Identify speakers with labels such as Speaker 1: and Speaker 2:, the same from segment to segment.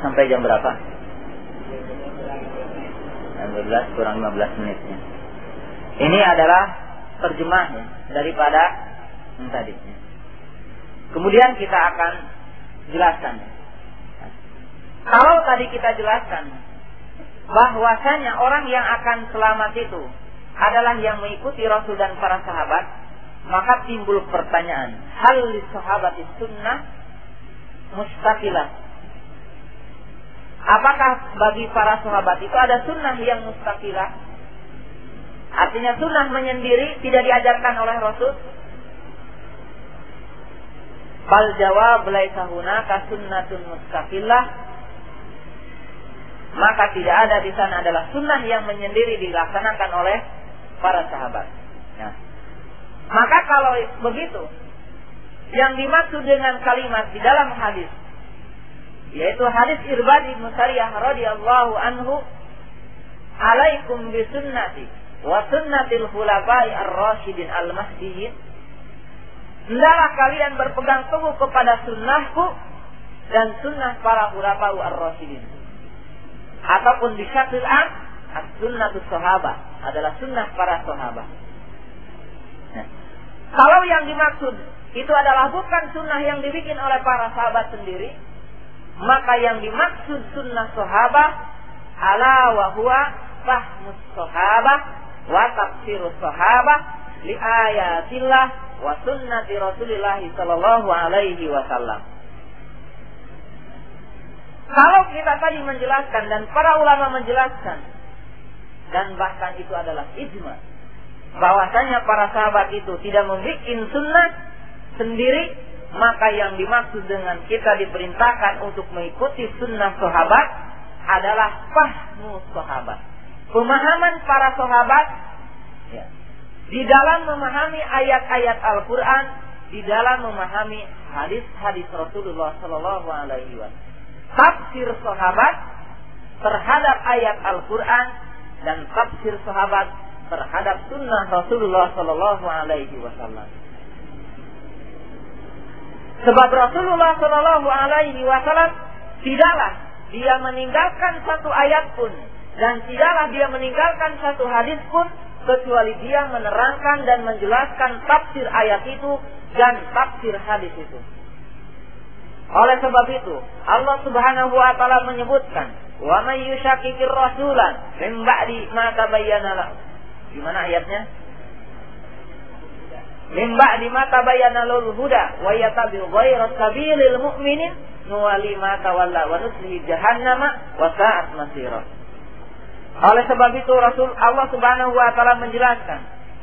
Speaker 1: sampai jam berapa? Jam 12 kurang 15 menitnya. Ini adalah terjemahnya daripada yang tadi. Kemudian kita akan jelaskan. Kalau tadi kita jelaskan bahwasanya orang yang akan selamat itu adalah yang mengikuti Rasul dan para sahabat, maka timbul pertanyaan, hal sahabat sunnah mustaqilah. Apakah bagi para sahabat itu ada sunnah yang mustaqilah? Artinya sunnah menyendiri tidak diajarkan oleh Rasul. Bal jawab laisa hunaka sunnatun mustaqillah. Maka tidak ada di sana adalah sunnah yang menyendiri dilaksanakan oleh para sahabat. Nah, maka kalau begitu, yang dimaksud dengan kalimat di dalam hadis yaitu hadis Irbad bin Sariyah radhiyallahu anhu alaikum bi sunnati wa sunnatil khulafai ar-rasyidin al-mahdiyyin Hendaklah kalian berpegang teguh kepada sunnahku dan sunnah para khulafa ar-rasyidin. Ataupun di syatil am, as-sunnatus sahabat adalah sunnah para sahabat. Nah, kalau yang dimaksud itu adalah bukan sunnah yang dibikin oleh para sahabat sendiri, maka yang dimaksud sunnah sahabat ala wa huwa fahmus sahabat wa tafsirus sahabat li ayatillah wa sunnati Rasulillah sallallahu alaihi wasallam. Kalau kita tadi menjelaskan dan para ulama menjelaskan dan bahkan itu adalah ijma bahwasanya para sahabat itu tidak membuat sunnah sendiri maka yang dimaksud dengan kita diperintahkan untuk mengikuti sunnah sahabat adalah fahmu sahabat pemahaman para sahabat ya, di dalam memahami ayat-ayat Al-Quran, di dalam memahami hadis-hadis Rasulullah Sallallahu Alaihi Wasallam. Tafsir sahabat terhadap ayat Al-Quran dan tafsir sahabat terhadap sunnah Rasulullah Sallallahu Alaihi Wasallam. Sebab Rasulullah Sallallahu Alaihi Wasallam tidaklah dia meninggalkan satu ayat pun dan tidaklah dia meninggalkan satu hadis pun kecuali dia menerangkan dan menjelaskan tafsir ayat itu dan tafsir hadis itu. Oleh sebab itu, Allah Subhanahu wa taala menyebutkan, "Wa may yushakkikir rasulan min ba'di ma tabayyana lahu." Gimana ayatnya? Min ba'di ma tabayyana lahu huda wa yattabi' ghayra sabilil mu'minin nuwali ma tawalla wa nuslihi jahannama wa sa'at masira. Oleh sebab itu Rasul Allah Subhanahu wa taala menjelaskan,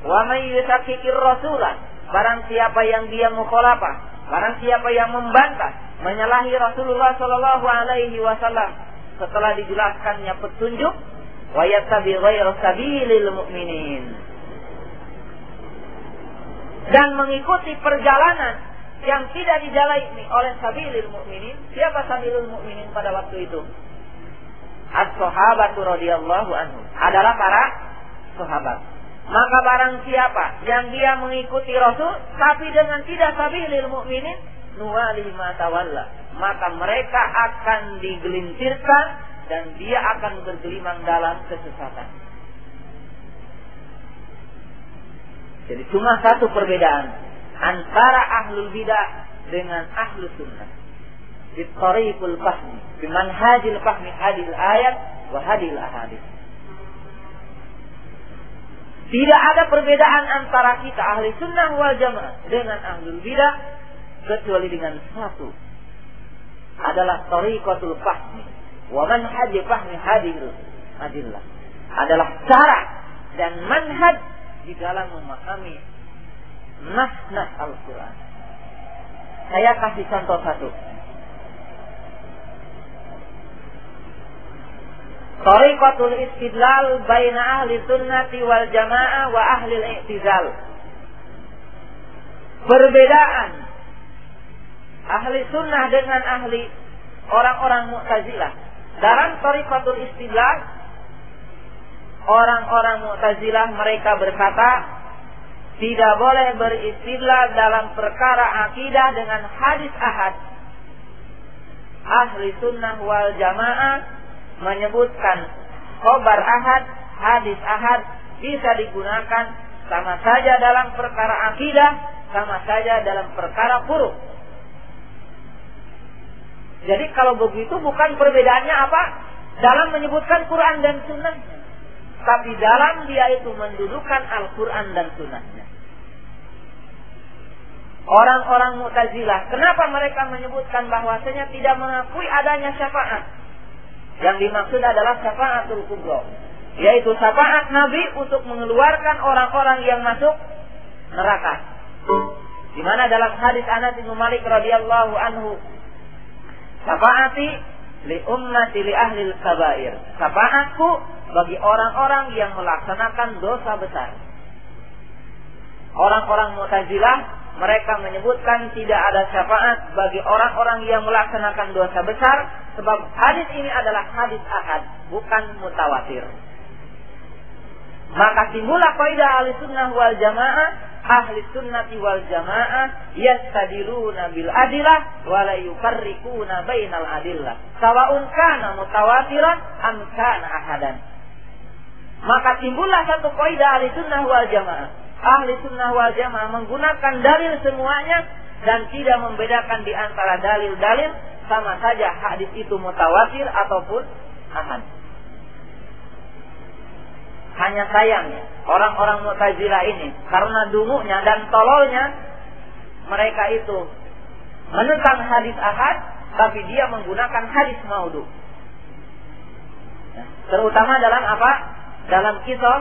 Speaker 1: "Wa may yusakikir rasulah" Barang siapa yang dia mukhalafah, barang siapa yang membantah, menyalahi Rasulullah sallallahu alaihi wasallam setelah dijelaskannya petunjuk, wa yattabi ghayra sabilil mu'minin. Dan mengikuti perjalanan yang tidak dijalani oleh sabilil mu'minin. Siapa sabilil mu'minin pada waktu itu? as-sahabatu radhiyallahu anhu adalah para sahabat. Maka barang siapa yang dia mengikuti Rasul tapi dengan tidak sabilil mukminin nuwali ma tawalla, maka mereka akan digelincirkan dan dia akan bergelimang dalam kesesatan. Jadi cuma satu perbedaan. Antara ahlul bidah dengan ahlus sunnah. Di tariqul fahmi. Bimanhajil fahmi. Hadil ayat wa hadil ahadith. Tidak ada perbedaan antara kita ahli sunnah wal jamaah dengan ahli bidah kecuali dengan satu. Adalah tariqatul fahmi wa manhaj fahmi hadil adillah. Adalah cara dan manhaj di dalam memahami nas-nas Al-Quran. Saya kasih contoh satu. Tariqatul istidlal baina ahli sunnati wal jamaah wa ahli i'tizal. Perbedaan ahli sunnah dengan ahli orang-orang mu'tazilah. Dalam tariqatul istidlal, orang-orang mu'tazilah mereka berkata, tidak boleh beristidlal dalam perkara akidah dengan hadis ahad ahli sunnah wal jamaah menyebutkan khobar ahad, hadis ahad bisa digunakan sama saja dalam perkara akidah, sama saja dalam perkara furu. Jadi kalau begitu bukan perbedaannya apa? Dalam menyebutkan Quran dan sunnahnya. Tapi dalam dia itu mendudukan Al-Quran dan sunnahnya. Orang-orang Mu'tazilah, kenapa mereka menyebutkan bahwasanya tidak mengakui adanya syafaat? Yang dimaksud adalah syafaatul kubro. Yaitu syafaat Nabi untuk mengeluarkan orang-orang yang masuk neraka. Di mana dalam hadis Anas bin Malik radhiyallahu anhu, syafaati li ummati li ahli kabair. Syafaatku bagi orang-orang yang melaksanakan dosa besar. Orang-orang Mu'tazilah mereka menyebutkan tidak ada syafaat bagi orang-orang yang melaksanakan dosa besar sebab hadis ini adalah hadis ahad bukan mutawatir. Maka timbullah kaidah ahli sunnah wal jamaah ahli sunnati wal jamaah yastadiluna bil adilah wa la yufarriquna bainal adillah. Sawaun kana mutawatiran am kana ahadan. Maka timbullah satu kaidah ahli sunnah wal jamaah ahli sunnah wal jamaah menggunakan dalil semuanya dan tidak membedakan di antara dalil-dalil sama saja hadis itu mutawatir ataupun ahad. Hanya sayangnya orang-orang Mu'tazilah ini karena dumunya dan tololnya mereka itu menentang hadis ahad tapi dia menggunakan hadis maudhu. Terutama dalam apa? Dalam kisah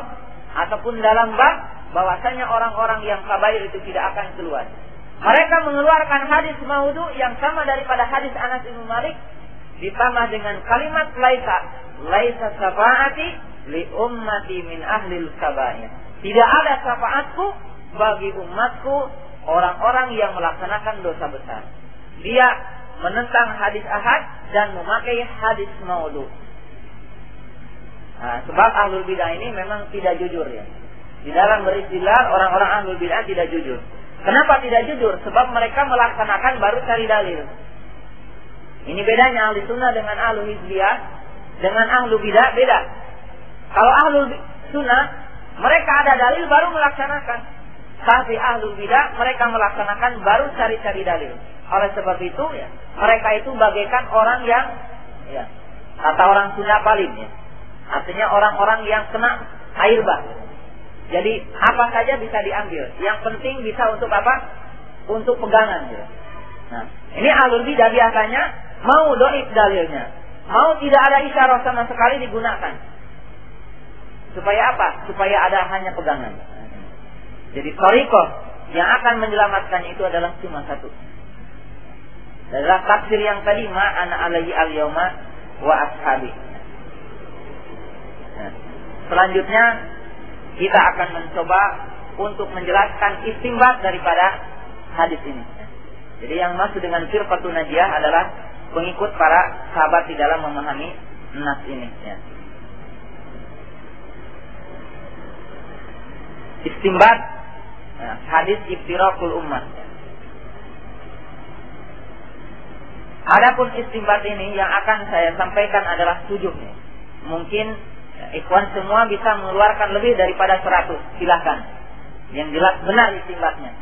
Speaker 1: ataupun dalam bab bahwasanya orang-orang yang kabair itu tidak akan keluar. Mereka mengeluarkan hadis maudhu yang sama daripada hadis Anas bin Malik ditambah dengan kalimat laisa laisa syafaati li ummati min ahli kabair. Tidak ada syafaatku bagi umatku orang-orang yang melaksanakan dosa besar. Dia menentang hadis ahad dan memakai hadis maudhu. Nah, sebab ahlul bidah ini memang tidak jujur ya. Di dalam beristilah orang-orang ahlul bid'ah tidak jujur. Kenapa tidak jujur? Sebab mereka melaksanakan baru cari dalil. Ini bedanya ahli sunnah dengan ahlu hizbiyah. Dengan ahlu bidah beda. Kalau ahlu sunnah, mereka ada dalil baru melaksanakan. Tapi ahlu bidah, mereka melaksanakan baru cari-cari dalil. Oleh sebab itu, ya, mereka itu bagaikan orang yang, ya, kata orang Sunda paling, ya. Artinya orang-orang yang kena air bah. Jadi apa saja bisa diambil. Yang penting bisa untuk apa? Untuk pegangan. Ya. Nah, ini alur bidah biasanya mau doib dalilnya. Mau tidak ada isyarat sama sekali digunakan. Supaya apa? Supaya ada hanya pegangan. Jadi toriko yang akan menyelamatkan itu adalah cuma satu. Adalah tafsir yang tadi ma ana alaihi al yauma wa ashabi. Nah, selanjutnya kita akan mencoba untuk menjelaskan istimbat daripada hadis ini. Jadi yang masuk dengan firqatun najiyah adalah pengikut para sahabat di dalam memahami nas ini. Ya. Istimbat ya, hadis iftirakul ummah. Adapun istimbat ini yang akan saya sampaikan adalah tujuh. Mungkin Ikhwan semua bisa mengeluarkan lebih daripada 100. Silahkan. Yang jelas benar istimbatnya.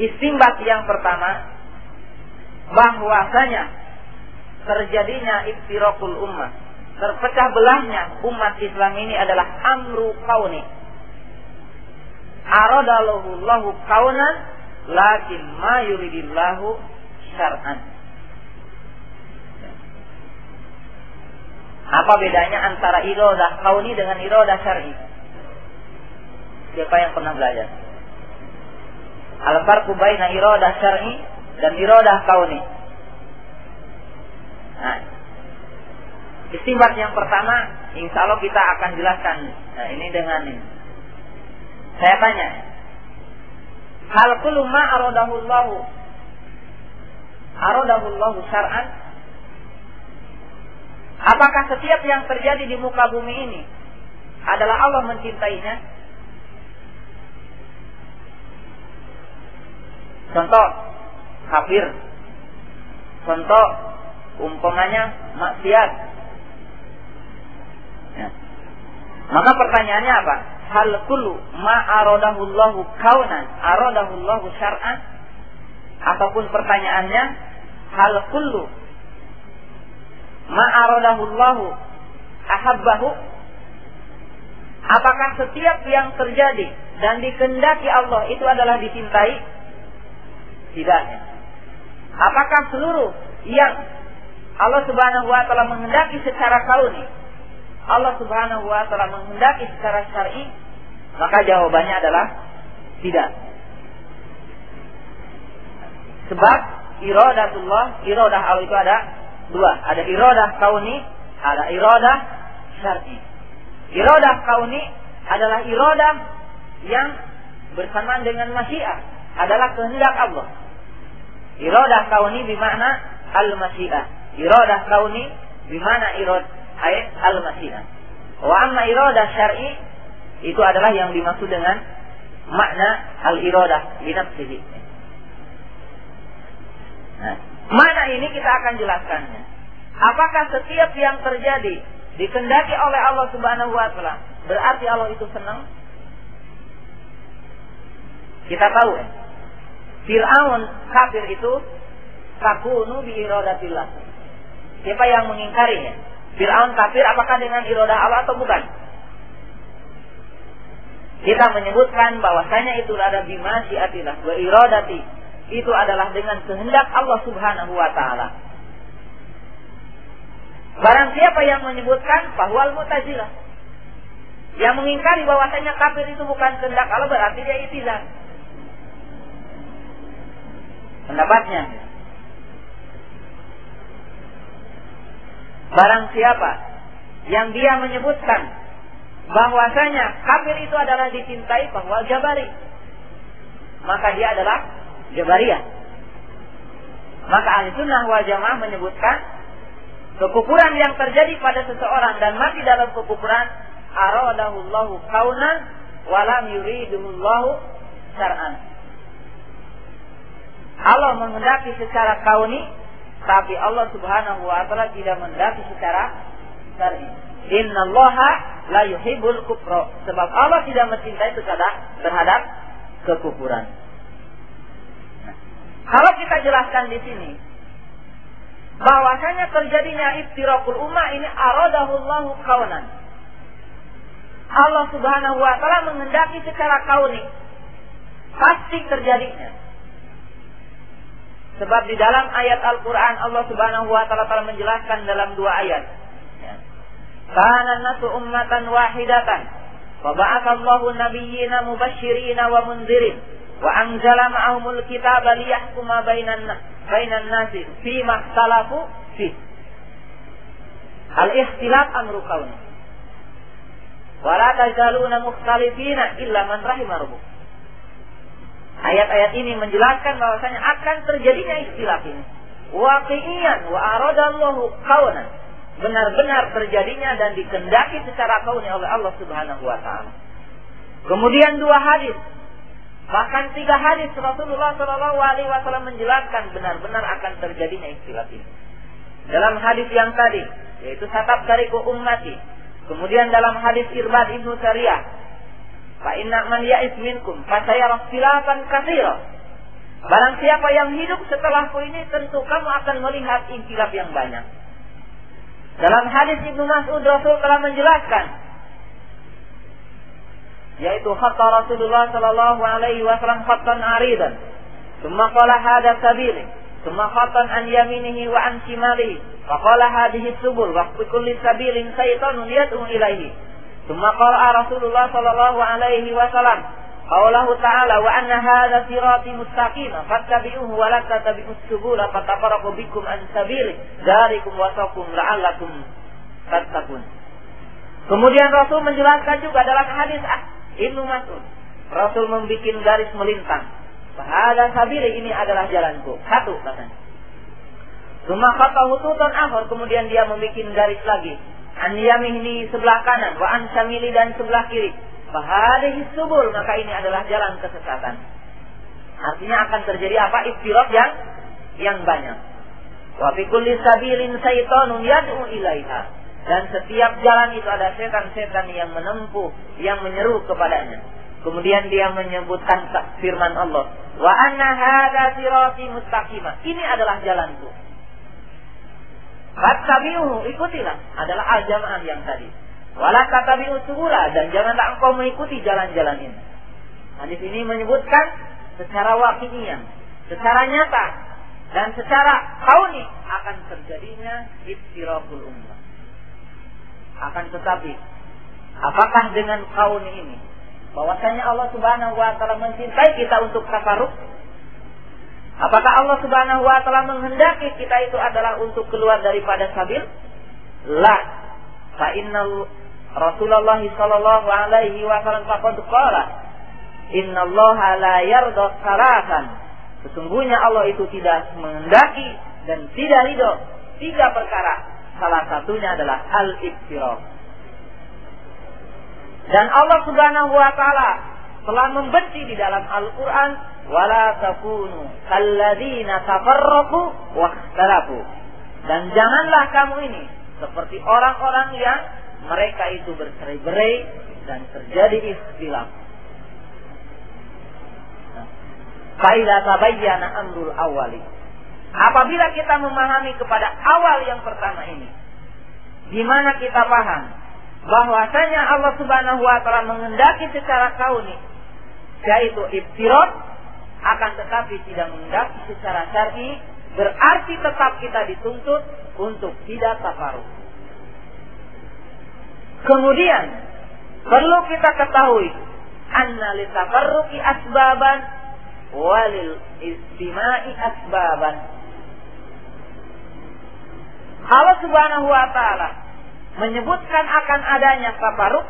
Speaker 1: Istimbat yang pertama bahwasanya terjadinya iftirakul ummah terpecah belahnya umat Islam ini adalah amru kauni aradallahu lahu kaunan lakin ma yuridillahu syar'an Apa bedanya antara irodah kauni dengan irodah syar'i? Siapa yang pernah belajar? Al-farqu baina irodah syar'i dan irodah kauni. Nah, istimbat yang pertama, insya Allah kita akan jelaskan. Nah, ini dengan ini. Saya tanya, hal kullu ma aradahullahu aradahullahu syar'an Apakah setiap yang terjadi di muka bumi ini adalah Allah mencintainya? Contoh kafir. Contoh umpamanya maksiat. Ya. Maka pertanyaannya apa? Hal kullu ma aradahullahu kaunan aradahullahu syar'an. Ataupun pertanyaannya hal kullu ma aradahullahu ahabbahu. Apakah setiap yang terjadi dan dikendaki Allah itu adalah dicintai? Tidaknya apakah seluruh yang Allah Subhanahu wa taala menghendaki secara kauni Allah Subhanahu wa taala menghendaki secara syar'i maka jawabannya adalah tidak. Sebab iradatullah iradah Allah itu ada dua. Ada iradah kauni ada iradah syar'i. Iradah kauni adalah iradah yang bersamaan dengan masyiah adalah kehendak Allah. Iradah kauni bermakna al-masyiah. Iradah kauni bermakna irad ayat al-masyiah. Wa amma iradah syar'i itu adalah yang dimaksud dengan makna al-iradah li nafsihi nah, mana ini kita akan jelaskannya apakah setiap yang terjadi dikendaki oleh Allah Subhanahu wa taala berarti Allah itu senang kita tahu ya Fir'aun kafir itu takunu bi iradatillah. Siapa yang mengingkarinya? Fir'aun kafir apakah dengan iradah Allah atau bukan? Kita menyebutkan bahwasanya itu ada bimasyiatillah wa iradati. Itu adalah dengan kehendak Allah Subhanahu wa taala. Barang siapa yang menyebutkan bahwa al-Mu'tazilah yang mengingkari bahwasanya kafir itu bukan kehendak Allah berarti dia itizal pendapatnya. Barang siapa yang dia menyebutkan bahwasanya kafir itu adalah dicintai bahwa Jabari, maka dia adalah Jabariyah. Maka ahli sunnah wal jamaah menyebutkan kekufuran yang terjadi pada seseorang dan mati dalam kekufuran aradahullahu kaunan walam yuridullahu syar'an Allah menghendaki secara kauni, tapi Allah Subhanahu wa taala tidak menghendaki secara syar'i. Innallaha la yuhibbul kufra. Sebab Allah tidak mencintai terhadap terhadap kekufuran. Nah, kalau kita jelaskan di sini bahwasanya terjadinya iftirakul ummah ini aradahullahu kaunan. Allah Subhanahu wa taala menghendaki secara kauni. Pasti terjadinya. Sebab di dalam ayat Al-Quran Allah subhanahu wa ta'ala telah menjelaskan dalam dua ayat. Kana nasu ummatan wahidatan. Faba'atallahu nabiyyina mubashirina wa munzirin. Wa anzala ma'ahumul kitaba liyahkuma bainan, bainan nasi. Fima salafu fi. Al-ikhtilaf amru kauni. Wa la tazaluna mukhtalifina illa man rahimah Ayat-ayat ini menjelaskan bahwasanya akan terjadinya istilah ini. Waqi'iyan wa aradallahu kaunan. Benar-benar terjadinya dan dikendaki secara kauni oleh Allah Subhanahu wa taala. Kemudian dua hadis Bahkan tiga hadis Rasulullah Shallallahu Alaihi Wasallam menjelaskan benar-benar akan terjadinya istilah ini. Dalam hadis yang tadi, yaitu satap tariku ummati. Kemudian dalam hadis Irbad ibnu Sariyah, Fa inna man ya'is minkum fasayara ikhtilafan katsira. Barang siapa yang hidup setelahku ini tentu kamu akan melihat ikhtilaf yang banyak. Dalam hadis Ibnu Mas'ud Rasul telah menjelaskan yaitu khatta Rasulullah sallallahu alaihi wasallam khattan aridan thumma qala hada sabili thumma khattan an yaminihi wa an shimalihi fa qala hadhihi subul wa kulli sabilin shaytanun yad'u ilaihi thumma qala Rasulullah sallallahu alaihi wasallam Qaulahu ta'ala wa anna hadza sirati mustaqim fattabi'uhu wa la tattabi'us subula fatafarraqu bikum an sabili dzalikum wasaqum la'allakum tattaqun. Kemudian Rasul menjelaskan juga dalam hadis Ibnu Mas'ud. Rasul membuat garis melintang. Bahada sabili ini adalah jalanku. Satu katanya. Rumah kata hututan ahor. Kemudian dia membuat garis lagi. An yamihni sebelah kanan. Wa an dan sebelah kiri Fahadihi subul, maka ini adalah jalan kesesatan. Artinya akan terjadi apa? Iftirat yang yang banyak. Wa fi kulli sabilin yad'u ilaiha. Dan setiap jalan itu ada setan-setan yang menempuh, yang menyeru kepadanya. Kemudian dia menyebutkan firman Allah, "Wa anna hadza sirati mustaqimah." Ini adalah jalanku. Fattabi'uhu, ikutilah. Adalah al-jamaah yang tadi. Wala katabi'u subula dan janganlah engkau mengikuti jalan-jalan ini. Hadis ini menyebutkan secara wakilnya, secara nyata dan secara kauni akan terjadinya iftiraqul ummah. Akan tetapi apakah dengan kauni ini bahwasanya Allah Subhanahu wa taala mencintai kita untuk tafarruq? Apakah Allah Subhanahu wa taala menghendaki kita itu adalah untuk keluar daripada sabil? La. Fa Rasulullah sallallahu alaihi wasallam faqad qala Inna Allah la yarda salatan. Sesungguhnya Allah itu tidak mengendaki dan tidak ridho tiga perkara. Salah satunya adalah al-iftirah. Dan Allah Subhanahu wa taala telah membenci di dalam Al-Qur'an wala takunu kalladzina tafarraqu wa ikhtalafu. Dan janganlah kamu ini seperti orang-orang yang mereka itu bercerai-berai dan terjadi istilah. Faida tabayyana amrul awali. Apabila kita memahami kepada awal yang pertama ini, di mana kita paham bahwasanya Allah Subhanahu wa taala mengendaki secara kauni yaitu iftirat akan tetapi tidak mengendaki secara syar'i berarti tetap kita dituntut untuk tidak tafaruq. Kemudian perlu kita ketahui anna litafarruqi asbaban walil istima'i asbaban. Allah Subhanahu wa taala menyebutkan akan adanya tabaruk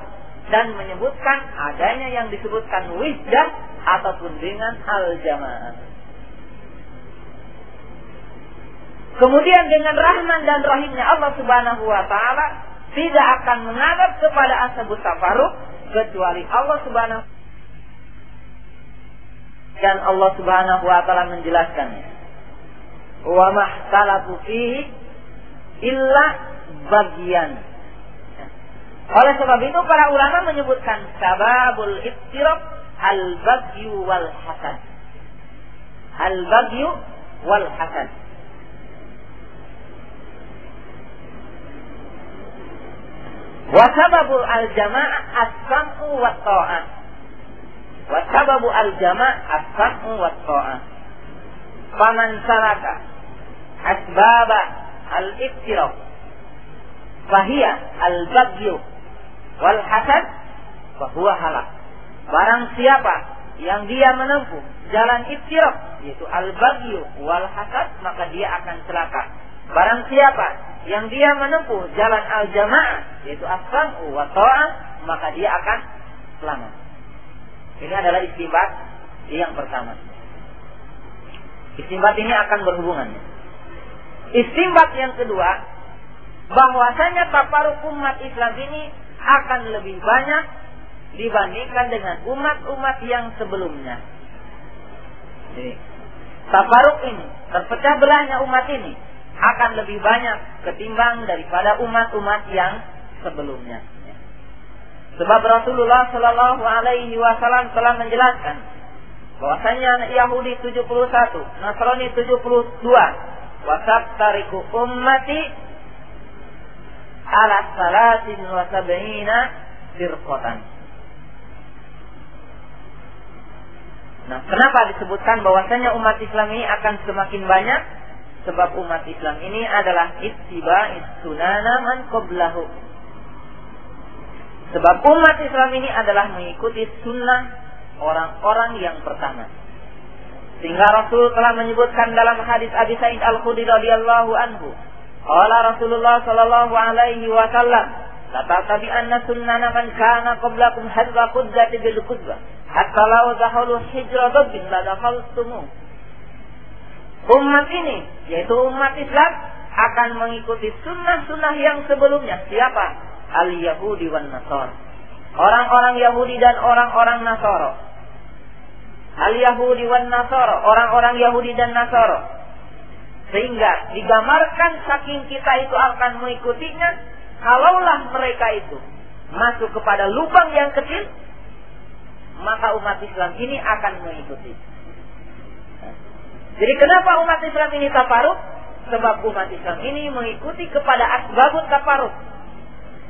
Speaker 1: dan menyebutkan adanya yang disebutkan wisdah ataupun dengan al-jamaah. Kemudian dengan rahman dan rahimnya Allah Subhanahu wa taala tidak akan mengadab kepada ashabut tafaruk kecuali Allah Subhanahu dan Allah Subhanahu wa taala menjelaskan wa mahtalatu fihi illa bagian. Oleh sebab itu para ulama menyebutkan sababul iftiraq al bagyu wal hasad al bagyu wal hasad wa sababul al jama'ah as-sam'u wa ta'ah Wa sababu al-jama' as-sam'u wa ta'ah. Faman saraka asbaba al-iftiraq fahiya al-bagyu wal hasad fahuwa halak. Barang siapa yang dia menempuh jalan iftiraq yaitu al-bagyu wal hasad maka dia akan celaka. Barang siapa yang dia menempuh jalan al-jamaah yaitu as-sam'u wa ta'ah maka dia akan selamat. Ini adalah istimbat yang pertama. Istimbat ini akan berhubungan. Istimbat yang kedua, bahwasanya taparuk umat Islam ini akan lebih banyak dibandingkan dengan umat-umat yang sebelumnya. Jadi, taparuk ini, terpecah belahnya umat ini akan lebih banyak ketimbang daripada umat-umat yang sebelumnya. Sebab Rasulullah Shallallahu Alaihi Wasallam telah menjelaskan bahwasanya Yahudi 71, Nasrani 72, wasab tariku ummati ala salatin wa sab'ina firqatan. Nah, kenapa disebutkan bahwasanya umat Islam ini akan semakin banyak? Sebab umat Islam ini adalah ittiba sunana man qablahu Sebab umat Islam ini adalah mengikuti sunnah orang-orang yang pertama. Sehingga Rasul telah menyebutkan dalam hadis Abi Sa'id Al-Khudri radhiyallahu anhu, qala Rasulullah sallallahu alaihi wasallam, la tabi'anna sunnana man kana qablakum hadza qudzati bil qudzah, hatta law dahalu hijra dabbin la dakhaltumu. Umat ini, yaitu umat Islam, akan mengikuti sunnah-sunnah yang sebelumnya. Siapa? al-Yahudi wan Nasara. Orang-orang Yahudi dan orang-orang Nasara. Al-Yahudi wan Nasara, orang-orang Yahudi dan Nasara. Sehingga digambarkan saking kita itu akan mengikutinya, kalaulah mereka itu masuk kepada lubang yang kecil, maka umat Islam ini akan mengikuti. Jadi kenapa umat Islam ini taparuk? Sebab umat Islam ini mengikuti kepada asbabut taparuk.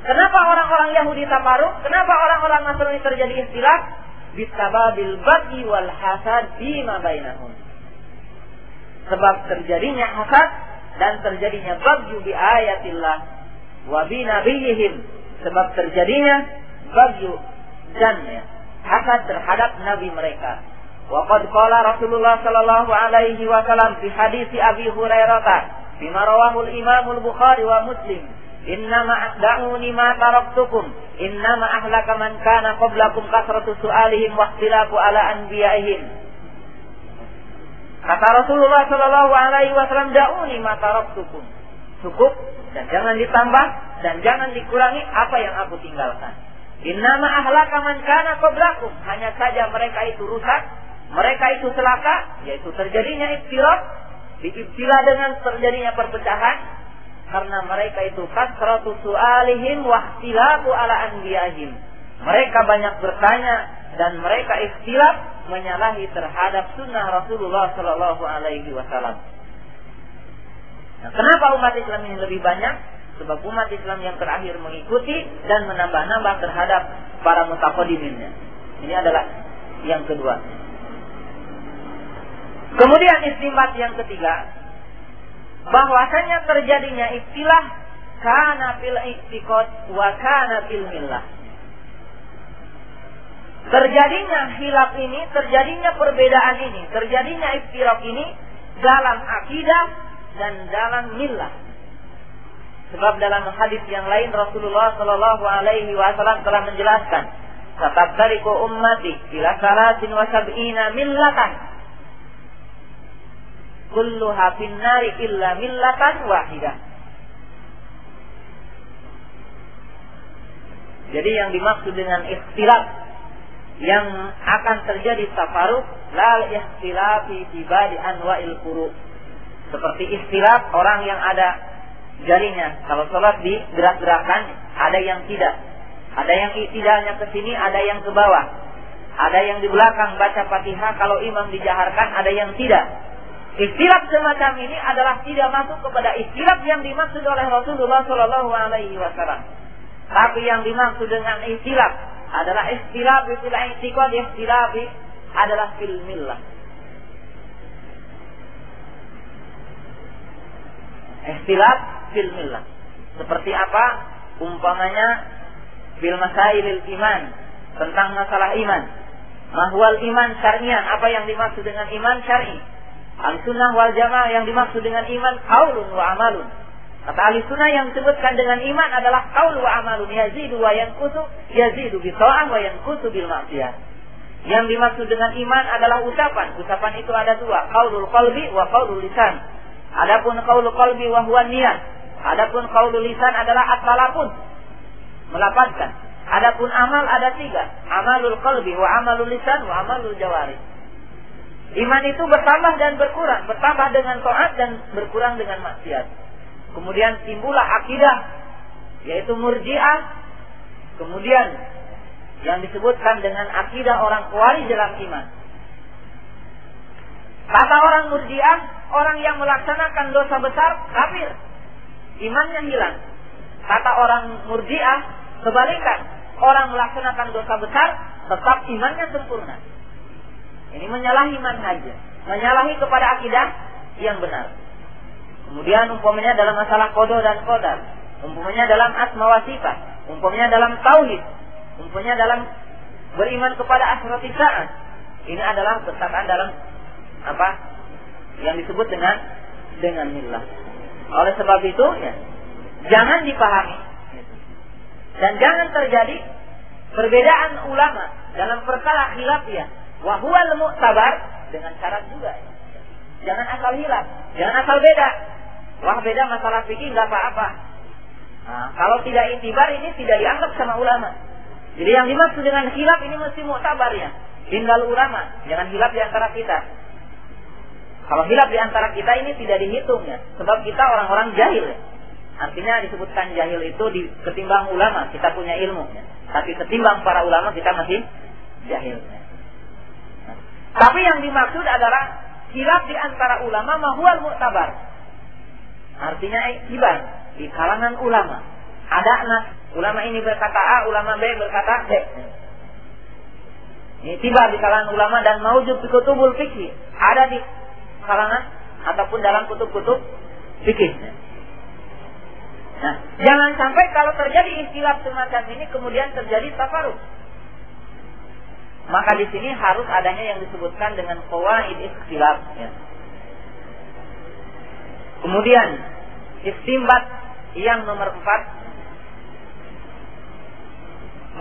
Speaker 1: Kenapa orang-orang Yahudi taparuk? Kenapa orang-orang Nasrani terjadi istilah? Bisababil bagi wal hasad bima bainahum. Sebab terjadinya hasad dan terjadinya bagyu bi ayatillah wa bi nabiyihim. Sebab terjadinya bagyu dan hasad terhadap nabi mereka. Qad qala Rasulullah sallallahu alaihi wasallam fi hadis Abi Hurairah bima rawahu al-Imam al-Bukhari wa Muslim Innama da'uni ma taraktukum innama ahlaka man kana qablakum kasratu su'alihim wa ikhtilafu ala anbiya'ihim Kata Rasulullah Shallallahu Alaihi Wasallam, dauni mata tukum. Cukup dan jangan ditambah dan jangan dikurangi apa yang aku tinggalkan. Innama ahlaka man kana. Hanya saja mereka itu rusak, mereka itu celaka, yaitu terjadinya ibtilah, diibtila dengan terjadinya perpecahan, karena mereka itu kasratu su'alihim wa ikhtilafu ala anbiyahim. Mereka banyak bertanya dan mereka ikhtilaf menyalahi terhadap sunnah Rasulullah Shallallahu Alaihi Wasallam. Nah, kenapa umat Islam ini lebih banyak? Sebab umat Islam yang terakhir mengikuti dan menambah-nambah terhadap para mutaqaddiminnya. Ini adalah yang kedua. Kemudian istimbat yang ketiga, bahwasanya terjadinya istilah kana fil istiqot wa kana fil millah Terjadinya hilaf ini, terjadinya perbedaan ini, terjadinya iftirok ini dalam akidah dan dalam milah. Sebab dalam hadis yang lain Rasulullah Shallallahu Alaihi Wasallam telah menjelaskan, "Tetap tariku ummati ila salatin wa sab'ina millatan." Kulluha nari illa millatan wahidah. Jadi yang dimaksud dengan ikhtilaf yang akan terjadi tafaruk lal ikhtilafi di anwa'il furu. Seperti istilah orang yang ada jarinya. Kalau sholat di gerak-gerakan, ada yang tidak. Ada yang tidaknya ke sini, ada yang ke bawah. Ada yang di belakang baca fatihah, kalau imam dijaharkan, ada yang tidak. Istilah semacam ini adalah tidak masuk kepada istilah yang dimaksud oleh Rasulullah Shallallahu Alaihi Wasallam. Tapi yang dimaksud dengan istilah adalah ikhtilaf fil i'tiqad ikhtilaf adalah fil millah. Ikhtilaf fil millah. Seperti apa? Umpamanya bil masailil iman tentang masalah iman. Mahwal iman syar'ian, apa yang dimaksud dengan iman syar'i? Al-sunnah wal jamaah yang dimaksud dengan iman qaulun wa amalun Kata ahli sunnah yang disebutkan dengan iman adalah qaul wa amalun yazidu wa yanqusu yazidu bi ta'ah wa yanqusu bil ma'siyah. Yang dimaksud dengan iman adalah ucapan. Ucapan itu ada dua, qaulul qalbi wa qaulul lisan. Adapun qaulul qalbi wa huwa niyat. Adapun qaulul lisan adalah asalapun melapaskan. Adapun amal ada tiga, amalul qalbi wa amalul lisan wa amalul jawari. Iman itu bertambah dan berkurang, bertambah dengan taat dan berkurang dengan maksiat. Kemudian timbullah akidah yaitu murjiah. Kemudian yang disebutkan dengan akidah orang kuari dalam iman. Kata orang murjiah, orang yang melaksanakan dosa besar kafir. Imannya hilang. Kata orang murjiah, kebalikan. Orang melaksanakan dosa besar tetap imannya sempurna. Ini menyalahi manhaj, menyalahi kepada akidah yang benar. Kemudian umpamanya dalam masalah kodo dan kodar. Umpamanya dalam asma wa sifat. Umpamanya dalam tauhid. Umpamanya dalam beriman kepada asrati sa'at. Ini adalah bersamaan dalam apa yang disebut dengan dengan milah. Oleh sebab itu ya jangan dipahami dan jangan terjadi perbedaan ulama dalam perkara khilaf ya wahwal mu'tabar dengan syarat juga. Jangan asal hilaf, jangan asal beda. Wah beda masalah fikih nggak apa-apa. Nah, kalau tidak intibar ini tidak dianggap sama ulama. Jadi yang dimaksud dengan hilaf ini mesti muktabar ya. Tinggal ulama, jangan hilaf di antara kita. Kalau hilaf di antara kita ini tidak dihitung ya, sebab kita orang-orang jahil. Ya. Artinya disebutkan jahil itu di, ketimbang ulama kita punya ilmu. Ya. Tapi ketimbang para ulama kita masih jahil. Ya. Nah, tapi yang dimaksud adalah hilaf di antara ulama mahual mu'tabar. Artinya ibar di kalangan ulama. Ada anak ulama ini berkata A, ulama B berkata B. Ini tiba di kalangan ulama dan maujud di kutubul fikih. Ada di kalangan ataupun dalam kutub-kutub fikih. Nah, jangan sampai kalau terjadi istilah semacam ini kemudian terjadi tafaruk. Maka di sini harus adanya yang disebutkan dengan qawaid ikhtilaf ya. Kemudian istimbat yang nomor empat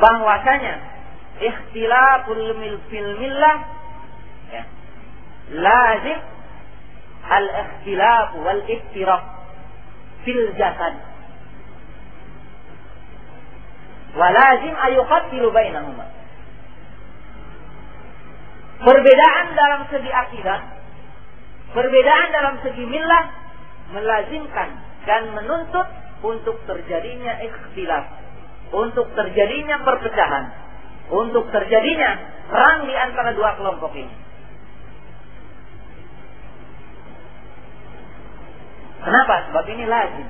Speaker 1: bahwasanya ikhtilaful fil millah ya, lazim al-ikhtilaf wal iftiraq fil jasad walazim ayuqatilu bainahuma perbedaan dalam segi akidah perbedaan dalam segi millah melazimkan dan menuntut untuk terjadinya ikhtilaf untuk terjadinya perpecahan untuk terjadinya perang di antara dua kelompok ini Kenapa? Sebab ini lazim.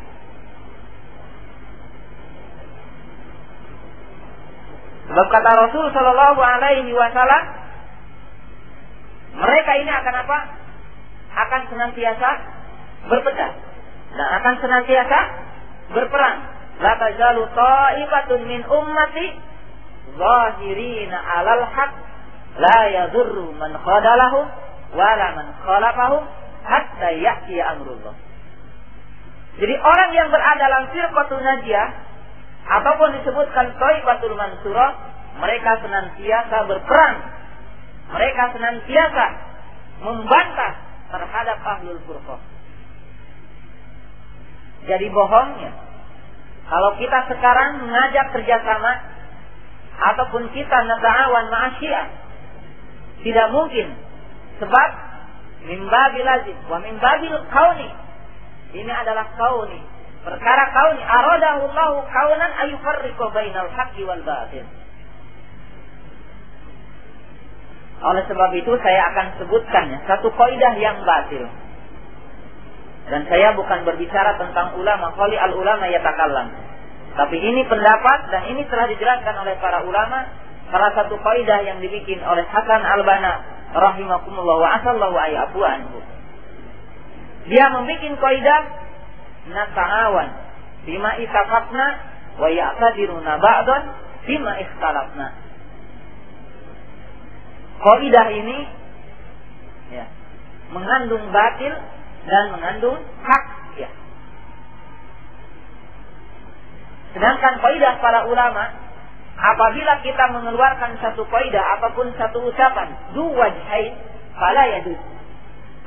Speaker 1: Sebab kata Rasul Shallallahu Alaihi Wasallam, mereka ini akan apa? Akan senantiasa berpecah dan akan senantiasa berperang. La tazalu ta'ifatun min ummati zahirina 'alal haq la yadurru man khadalahum wala man khalafahum hatta ya'ti amrullah. Jadi orang yang berada dalam firqatul najiyah ataupun disebutkan Thaibatul Mansurah, mereka senantiasa berperang. Mereka senantiasa membantah terhadap ahlul furqah. Jadi bohongnya. Kalau kita sekarang mengajak kerjasama ataupun kita nata'awan ma'asyiyah tidak mungkin sebab mimbabil lazim wa mimbabil kauni ini adalah kauni. Perkara kauni. Aradahu kaunan ayufarriqu bainal haqqi wal batil. Oleh sebab itu saya akan sebutkannya satu kaidah yang batil. Dan saya bukan berbicara tentang ulama, kali al ulama yatakallam. Tapi ini pendapat dan ini telah dijelaskan oleh para ulama salah satu kaidah yang dibikin oleh Hasan Al-Bana rahimakumullah wa asallahu ayyabu anhu. Dia membuat kaidah nata'awan bima itafaqna wa ya'tadiruna ba'dan bima. Kaidah ini ya, mengandung batil dan mengandung hak ya. Sedangkan kaidah para ulama apabila kita mengeluarkan satu kaidah ataupun satu ucapan dua wajhain fala yajuz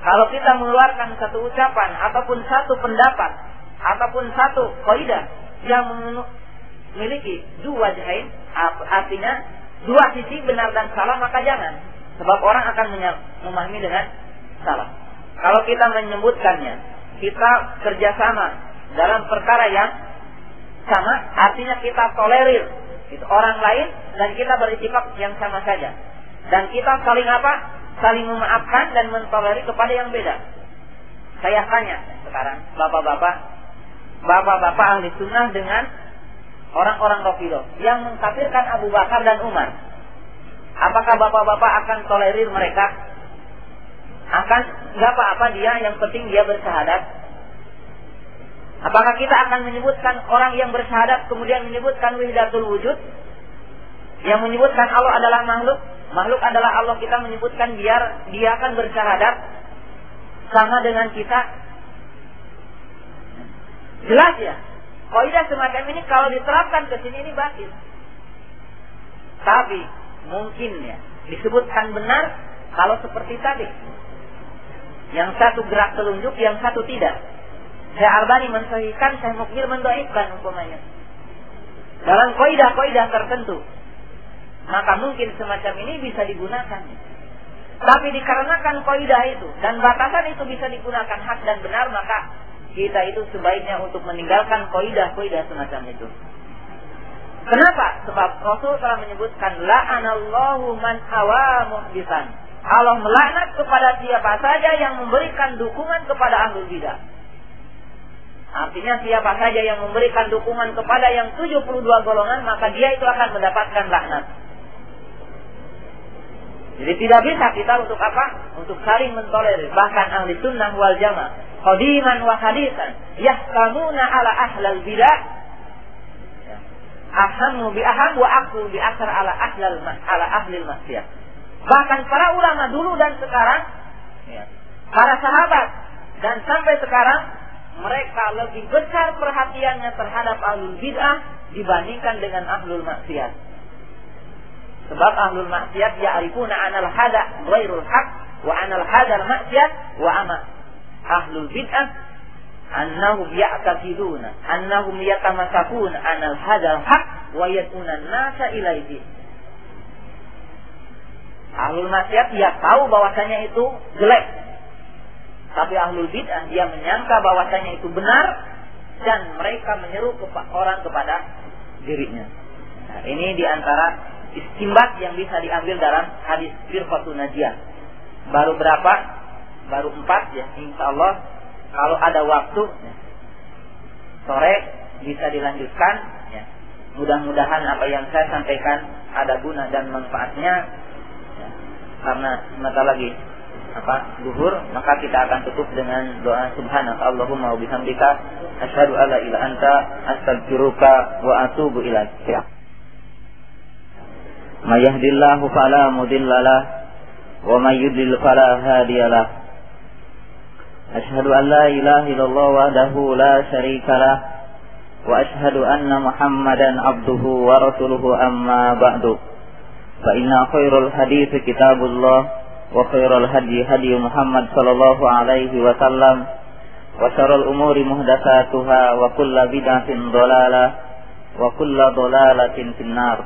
Speaker 1: kalau kita mengeluarkan satu ucapan ataupun satu pendapat ataupun satu kaidah yang memiliki dua jahin, artinya dua sisi benar dan salah maka jangan. Sebab orang akan memahami dengan salah. Kalau kita menyebutkannya, kita kerjasama dalam perkara yang sama, artinya kita tolerir itu orang lain dan kita berisifat yang sama saja. Dan kita saling apa? saling memaafkan dan mentolerir kepada yang beda. Saya tanya sekarang, bapak-bapak, bapak-bapak ahli sunnah dengan orang-orang Rafidah yang mengkafirkan Abu Bakar dan Umar. Apakah bapak-bapak akan tolerir mereka? Akan nggak apa-apa dia, yang penting dia bersyahadat. Apakah kita akan menyebutkan orang yang bersyahadat kemudian menyebutkan wihdatul wujud? Yang menyebutkan Allah adalah makhluk? Makhluk adalah Allah kita menyebutkan biar dia akan bersyahadat sama dengan kita. Jelas ya. Kaidah semacam ini kalau diterapkan ke sini ini batil. Tapi mungkin ya disebutkan benar kalau seperti tadi. Yang satu gerak telunjuk, yang satu tidak. Saya Albani mensahihkan, saya Mukmir mendoakan umpamanya. Dalam kaidah-kaidah tertentu maka mungkin semacam ini bisa digunakan. Tapi dikarenakan kaidah itu dan batasan itu bisa digunakan hak dan benar maka kita itu sebaiknya untuk meninggalkan kaidah-kaidah semacam itu. Kenapa? Sebab Rasul telah menyebutkan la'anallahu man awa muhdisan. Allah melaknat kepada siapa saja yang memberikan dukungan kepada ahlul bidah. Artinya siapa saja yang memberikan dukungan kepada yang 72 golongan maka dia itu akan mendapatkan laknat. Jadi tidak bisa kita untuk apa? Untuk saling mentolerir. Bahkan ahli sunnah wal jamaah. Qadiman wa hadisan. Yahkamuna ala ahlal bidah. Ahamu bi aham wa aku bi akar ala ahlal ala ahlil maksiat. Bahkan para ulama dulu dan sekarang. Ya, para sahabat. Dan sampai sekarang. Mereka lebih besar perhatiannya terhadap ahlul bid'ah dibandingkan dengan ahlul maksiat. Sebab ahlul maksiat ya'rifuna anal hada ghairul haq wa anal hada maksiat wa ama. Ahlul bid'ah annahum ya'taqiduna annahum yatamasakuna anal hada haq wa yad'una nasa ilaihi. Ahlul maksiat dia tahu bahwasanya itu jelek. Tapi ahlul bid'ah dia menyangka bahwasanya itu benar dan mereka menyeru orang kepada dirinya. Nah, ini di antara istimbat yang bisa diambil dalam hadis firqatun najiyah. Baru berapa? baru empat ya insya Allah kalau ada waktu ya, sore bisa dilanjutkan ya. mudah-mudahan apa yang saya sampaikan ada guna dan manfaatnya ya. karena mata lagi apa duhur maka kita akan tutup dengan doa subhanak Allahumma wa bihamdika asyhadu alla ilaha anta astaghfiruka wa atubu ilaik ya. mayyahdillahu fala mudhillalah wa mayyudlil fala hadiyalah أشهد أن لا إله إلا الله وحده لا شريك له وأشهد أن محمدا عبده ورسوله أما بعد فإن خير الحديث كتاب الله وخير الهدي هدي محمد صلى الله عليه وسلم وشر الأمور مهدساتها وكل بدعة ضلالة وكل ضلالة في النار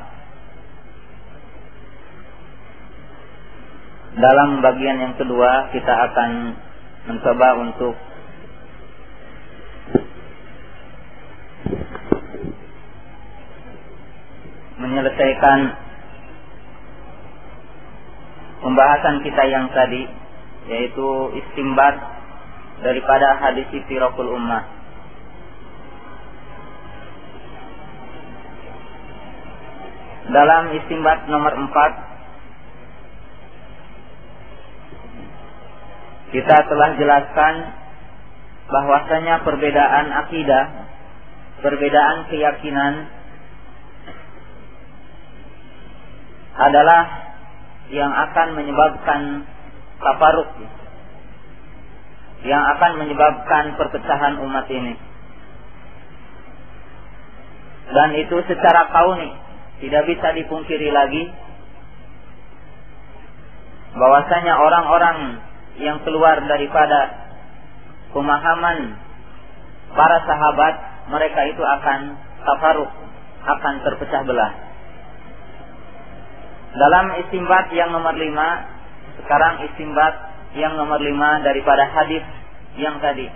Speaker 1: Dalam bagian yang kedua kita akan mencoba untuk menyelesaikan pembahasan kita yang tadi yaitu istimbat daripada hadis Firaqul Ummah. Dalam istimbat nomor 4 kita telah jelaskan bahwasanya perbedaan akidah, perbedaan keyakinan adalah yang akan menyebabkan taparuk yang akan menyebabkan perpecahan umat ini. Dan itu secara kauni tidak bisa dipungkiri lagi bahwasanya orang-orang yang keluar daripada pemahaman para sahabat mereka itu akan tafaruk akan terpecah belah. Dalam istimbat yang nomor lima sekarang istimbat yang nomor lima daripada hadis yang tadi.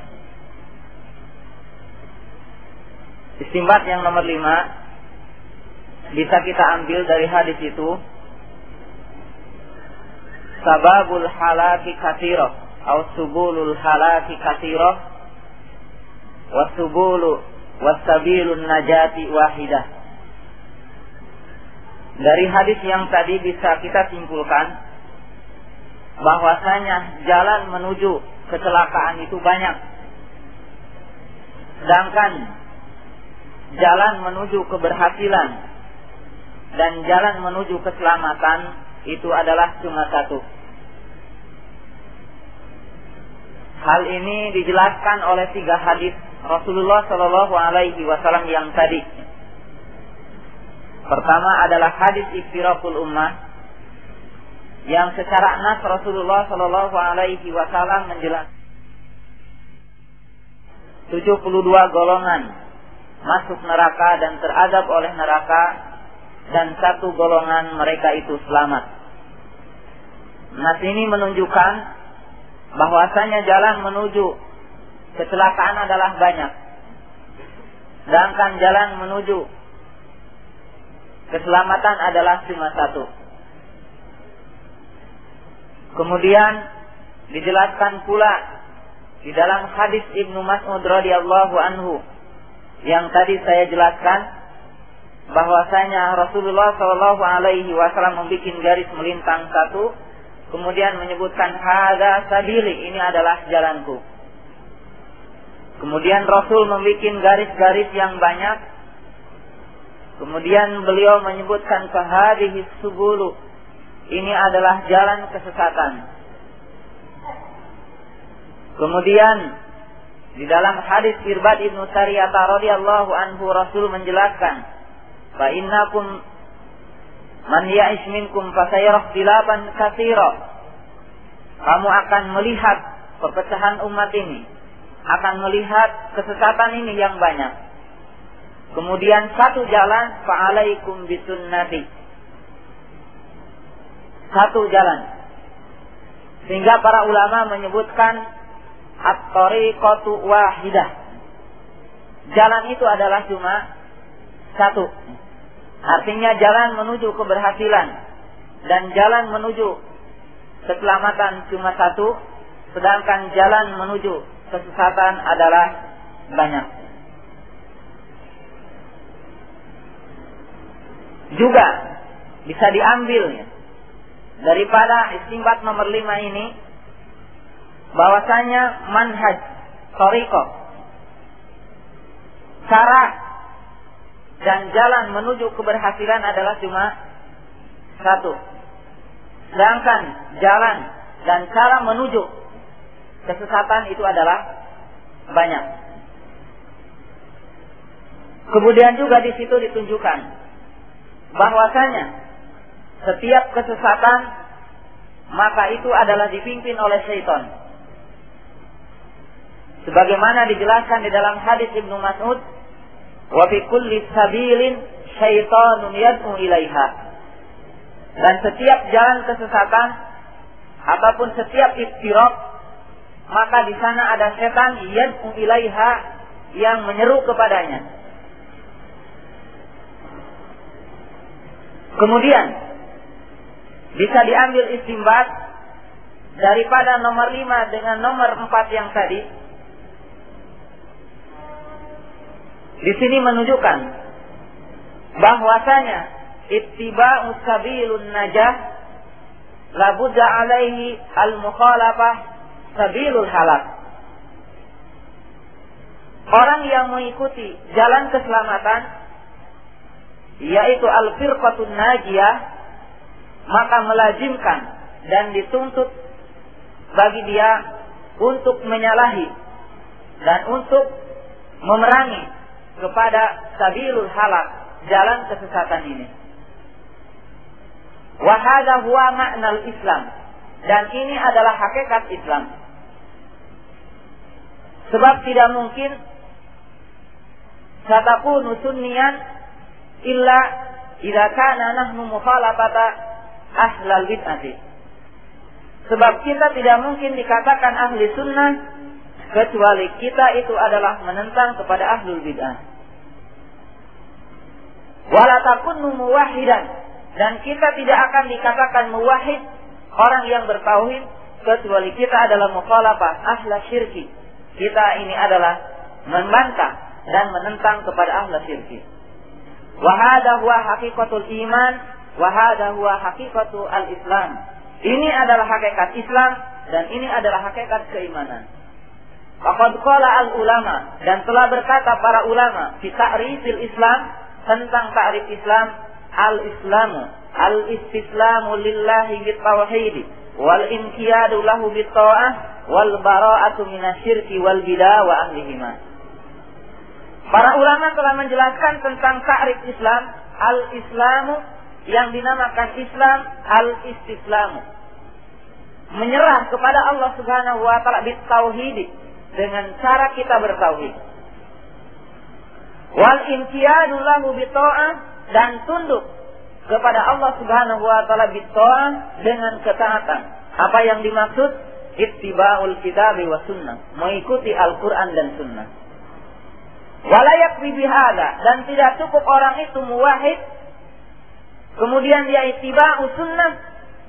Speaker 1: Istimbat yang nomor lima bisa kita ambil dari hadis itu sababul halaki kathira. Atau subulul halaki kathira. Wasubulu wasabilun najati wahidah dari hadis yang tadi bisa kita simpulkan bahwasanya jalan menuju kecelakaan itu banyak. Sedangkan jalan menuju keberhasilan dan jalan menuju keselamatan itu adalah cuma satu. Hal ini dijelaskan oleh tiga hadis Rasulullah Shallallahu Alaihi Wasallam yang tadi. Pertama adalah hadis iftirakul ummah yang secara nas Rasulullah Shallallahu Alaihi Wasallam menjelaskan 72 golongan masuk neraka dan teradab oleh neraka dan satu golongan mereka itu selamat. Nas ini menunjukkan bahwasanya jalan menuju kecelakaan adalah banyak. Sedangkan jalan menuju keselamatan adalah cuma satu. Kemudian dijelaskan pula di dalam hadis Ibnu Mas'ud radhiyallahu anhu yang tadi saya jelaskan bahwasanya Rasulullah Shallallahu alaihi wasallam membuat garis melintang satu kemudian menyebutkan hadza sabili ini adalah jalanku. Kemudian Rasul membuat garis-garis yang banyak. Kemudian beliau menyebutkan fahadihi subulu ini adalah jalan kesesatan. Kemudian di dalam hadis Irbad Ibnu Sariyah radhiyallahu anhu Rasul menjelaskan, "Fa innakum man ya'ish minkum fasayarah tilaban katsira." Kamu akan melihat perpecahan umat ini, akan melihat kesesatan ini yang banyak. Kemudian satu jalan fa'alaikum bisunnati. Satu jalan. Sehingga para ulama menyebutkan at-tariqatu wahidah. Jalan itu adalah cuma satu. Artinya jalan menuju keberhasilan dan jalan menuju keselamatan cuma satu, sedangkan jalan menuju kesesatan adalah banyak. Juga bisa diambil daripada istimbat nomor lima ini bahwasanya manhaj toriko cara dan jalan menuju keberhasilan adalah cuma satu. Sedangkan jalan dan cara menuju kesesatan itu adalah banyak. Kemudian juga di situ ditunjukkan bahwasanya setiap kesesatan maka itu adalah dipimpin oleh syaitan. Sebagaimana dijelaskan di dalam hadis Ibnu Mas'ud, "Wa fi kulli sabilin syaitanun yad'u ilaiha." Dan setiap jalan kesesatan ataupun setiap istirab maka di sana ada setan yad'u ilaiha yang menyeru kepadanya. Kemudian bisa diambil istimbat daripada nomor lima dengan nomor empat yang tadi Di sini menunjukkan bahwasanya ittiba'u sabilun najah labudda alaihi al-mukhalafah sabilul halak. Orang yang mengikuti jalan keselamatan yaitu al-firqatun najiyah maka melazimkan dan dituntut bagi dia untuk menyalahi dan untuk memerangi kepada sabilul halak, jalan kesesatan ini. Wahada huwa makna Islam. Dan ini adalah hakikat Islam. Sebab tidak mungkin satakunu sunniyan illa idza kana nahnu mukhalafata ahlal bid'ati. Sebab kita tidak mungkin dikatakan ahli sunnah kecuali kita itu adalah menentang kepada ahlul bid'ah wala takunu muwahidan dan kita tidak akan dikatakan muwahid orang yang bertauhid kecuali kita adalah mukhalafah ahla syirki. Kita ini adalah membantah dan menentang kepada ahla syirki. Wahada huwa hakikatul iman, wahada huwa hakikatul al-islam. Ini adalah hakikat Islam dan ini adalah hakikat keimanan. Faqad al-ulama dan telah berkata para ulama fi ta'rifil Islam tentang ta'rif Islam al-islamu. Al-istislamu lillahi bitawhid wal inqiyadu lahu bitta'ah wal bara'atu minasyirki wal bidah wa ahlihima. Para ulama telah menjelaskan tentang ta'rif Islam al-islamu yang dinamakan Islam al-istislamu. Menyerah kepada Allah Subhanahu wa taala bitauhid dengan cara kita bertauhid wal inqiyadu lahu bita'ah dan tunduk kepada Allah Subhanahu wa taala bita'ah dengan ketaatan Apa yang dimaksud? Ittiba'ul kitab wa sunnah. Mengikuti Al-Quran dan sunnah. Walayak bihada. Dan tidak cukup orang itu muwahid. Kemudian dia ittiba'u sunnah.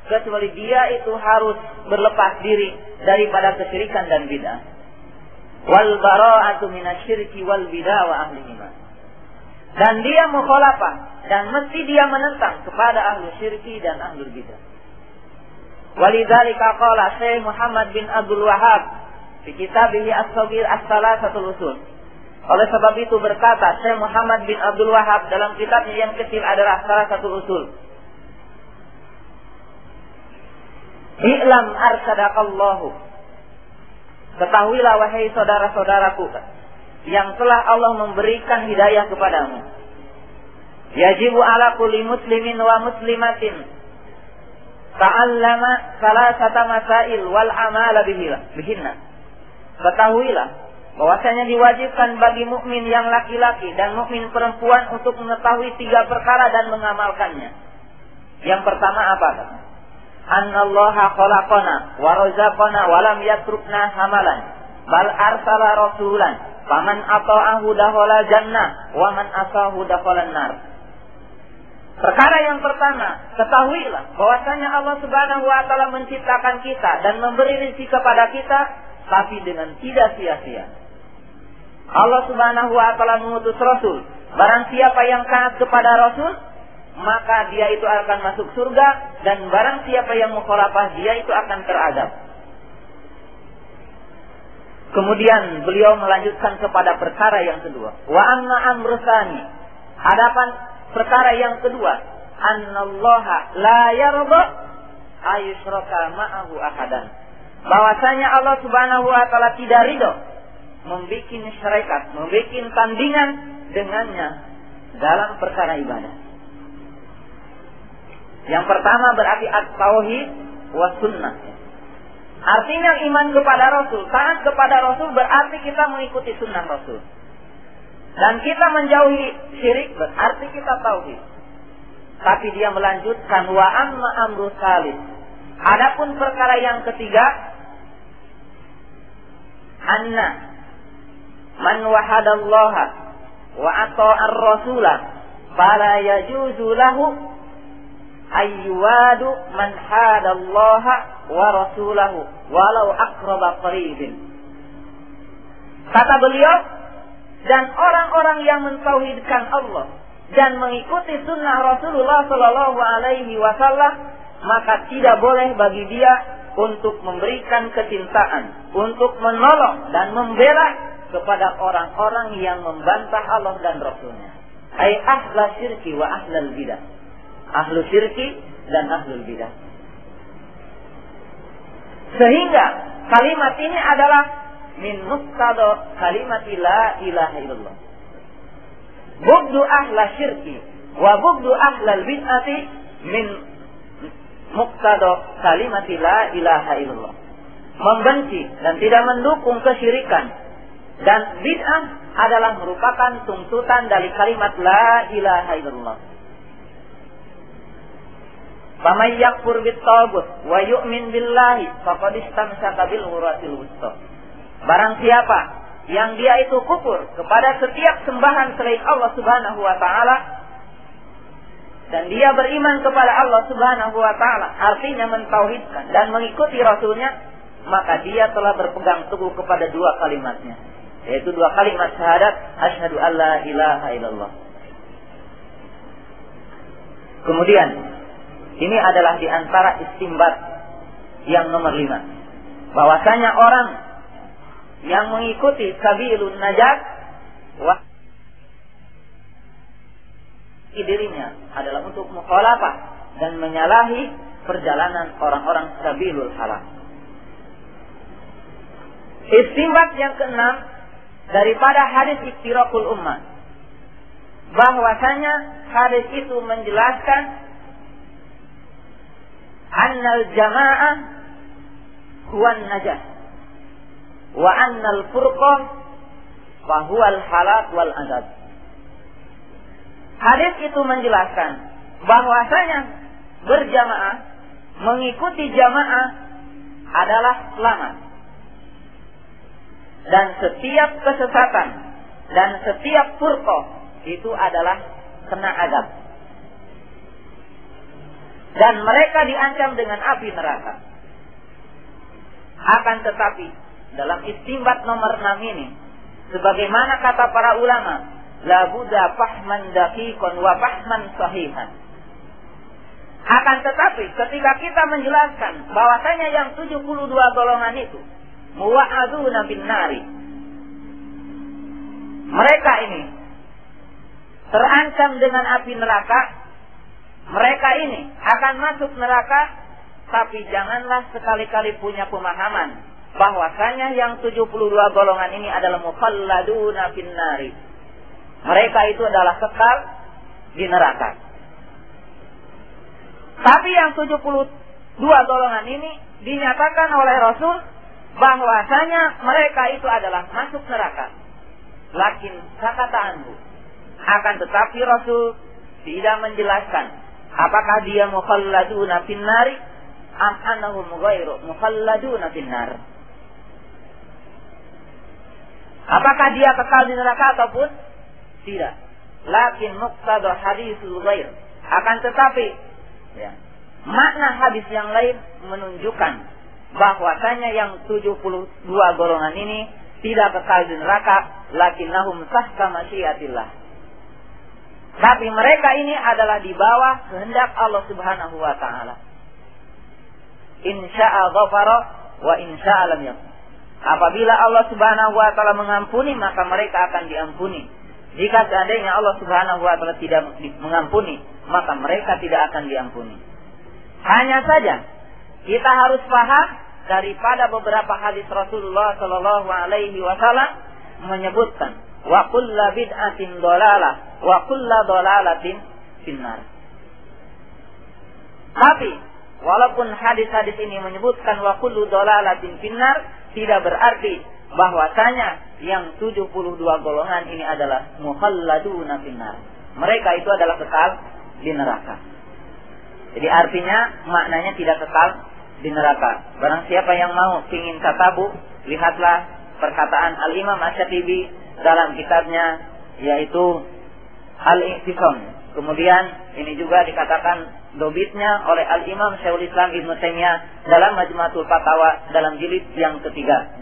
Speaker 1: Kecuali dia itu harus berlepas diri daripada kesyirikan dan bid'ah. Wal bara'atu minasyirki wal bid'ah wa ahlihima. Dan dia mukhalafah dan mesti dia menentang kepada ahlu syirki dan ahlu bidah. Walidzalika qala Syekh Muhammad bin Abdul Wahab di kitabih As-Saghir As-Salasatul Usul. Oleh sebab itu berkata Syekh Muhammad bin Abdul Wahab dalam kitabnya yang kecil adalah salah satu usul. I'lam arsyadakallahu. Ketahuilah wahai saudara-saudaraku yang telah Allah memberikan hidayah kepadamu. Yajibu ala kulli muslimin wa muslimatin ta'allama salasata masail wal amala bihinna. Ketahuilah bahwasanya diwajibkan bagi mukmin yang laki-laki dan mukmin perempuan untuk mengetahui tiga perkara dan mengamalkannya. Yang pertama apa? Annallaha khalaqana wa razaqana wa lam yatrukna hamalan bal arsala rasulan faman ata'ahu dakhala jannah wa man asahu dakhala nar. Perkara yang pertama, ketahuilah bahwasanya Allah Subhanahu wa taala menciptakan kita dan memberi rezeki kepada kita tapi dengan tidak sia-sia. Allah Subhanahu wa taala mengutus rasul. Barang siapa yang taat kepada rasul, maka dia itu akan masuk surga dan barang siapa yang mukhalafah dia itu akan teradab. Kemudian beliau melanjutkan kepada perkara yang kedua. Wa anna amrusani. Hadapan perkara yang kedua, annallaha la yarda ayusyraka ma'ahu ahadan. Bahwasanya Allah Subhanahu wa taala tidak ridho membuat syarikat, membuat tandingan dengannya dalam perkara ibadah. Yang pertama berarti at-tauhid wa sunnah. Artinya iman kepada Rasul, taat kepada Rasul berarti kita mengikuti sunnah Rasul. Dan kita menjauhi syirik berarti kita tauhid. Tapi dia melanjutkan wa amma amru salis. Adapun perkara yang ketiga, anna man wahadallaha wa ata'ar rasulah fala yajuzu lahu ayyuwadu man hadallaha wa rasulahu walau akraba qaribin. Kata beliau, dan orang-orang yang mentauhidkan Allah dan mengikuti sunnah Rasulullah Shallallahu Alaihi Wasallam, maka tidak boleh bagi dia untuk memberikan kecintaan, untuk menolong dan membela kepada orang-orang yang membantah Allah dan Rasulnya. Ay ahla syirki wa ahlal bidah. Ahlu syirki dan ahlul bidah. Sehingga kalimat ini adalah min muqtada kalimat la ilaha illallah. Bugdu ahla syirki wa bugdu ahlal bid'ati min muqtada kalimat la ilaha illallah. Membenci dan tidak mendukung kesyirikan dan bid'ah adalah merupakan tuntutan dari kalimat la ilaha illallah. Faman yakfur bit tagut wa yu'min billahi faqad istamsaka bil uratil wusta. Barang siapa yang dia itu kufur kepada setiap sembahan selain Allah Subhanahu wa taala dan dia beriman kepada Allah Subhanahu wa taala, artinya mentauhidkan dan mengikuti rasulnya, maka dia telah berpegang teguh kepada dua kalimatnya yaitu dua kalimat syahadat asyhadu alla ilaha illallah. Kemudian ini adalah di antara istimbat yang nomor lima. Bahwasanya orang yang mengikuti sabilun najat wah dirinya adalah untuk mukhalafah dan menyalahi perjalanan orang-orang sabilul haram. Istimbat yang keenam daripada hadis iftirakul ummah. Bahwasanya hadis itu menjelaskan annal jamaah huwa najah wa annal furqah fahuwal halak wal. Hadis itu menjelaskan bahwasanya berjamaah mengikuti jamaah adalah selamat. Dan setiap kesesatan dan setiap furqah itu adalah kena adab. Dan mereka diancam dengan api neraka. Akan tetapi dalam istimbat nomor 6 ini sebagaimana kata para ulama la buddha fahman daqiqan wa fahman sahihan akan tetapi ketika kita menjelaskan bahwasanya yang 72 golongan itu muwa'aduna bin nari mereka ini terancam dengan api neraka mereka ini akan masuk neraka tapi janganlah sekali-kali punya pemahaman bahwasanya yang 72 golongan ini adalah mukhalladuna finnari. Mereka itu adalah kekal di neraka. Tapi yang 72 golongan ini dinyatakan oleh Rasul bahwasanya mereka itu adalah masuk neraka. Lakin kata. Akan tetapi Rasul tidak menjelaskan apakah dia mukhalladuna finnari am annahum ghairu mukhalladuna finnar. Apakah dia kekal di neraka ataupun tidak? Lakin muqtada hadisul ghair. Akan tetapi ya, makna hadis yang lain menunjukkan bahwasanya yang 72 golongan ini tidak kekal di neraka, lakinnahum tahta masyiatillah. Tapi mereka ini adalah di bawah kehendak Allah Subhanahu wa taala. Insya'a ghafara wa insya'a lam. Apabila Allah Subhanahu wa taala mengampuni, maka mereka akan diampuni. Jika seandainya Allah Subhanahu wa taala tidak mengampuni, maka mereka tidak akan diampuni. Hanya saja kita harus paham daripada beberapa hadis Rasulullah Shallallahu alaihi wasallam menyebutkan wa kullu bid'atin dolalah wa kullu dolalatin finnar. Tapi walaupun hadis-hadis ini menyebutkan wa kullu dolalatin finnar, tidak berarti bahwasanya yang 72 golongan ini adalah muhalladuna finnar. Mereka itu adalah kekal di neraka. Jadi artinya maknanya tidak kekal di neraka. Barang siapa yang mau ingin tatabu, lihatlah perkataan Al-Imam Asy-Syatibi dalam kitabnya yaitu Al-Ihtisam. Kemudian ini juga dikatakan dobitnya oleh Al-Imam Syekhul Islam Ibn Taimiyah dalam Majmu'atul Fatawa dalam jilid yang ketiga.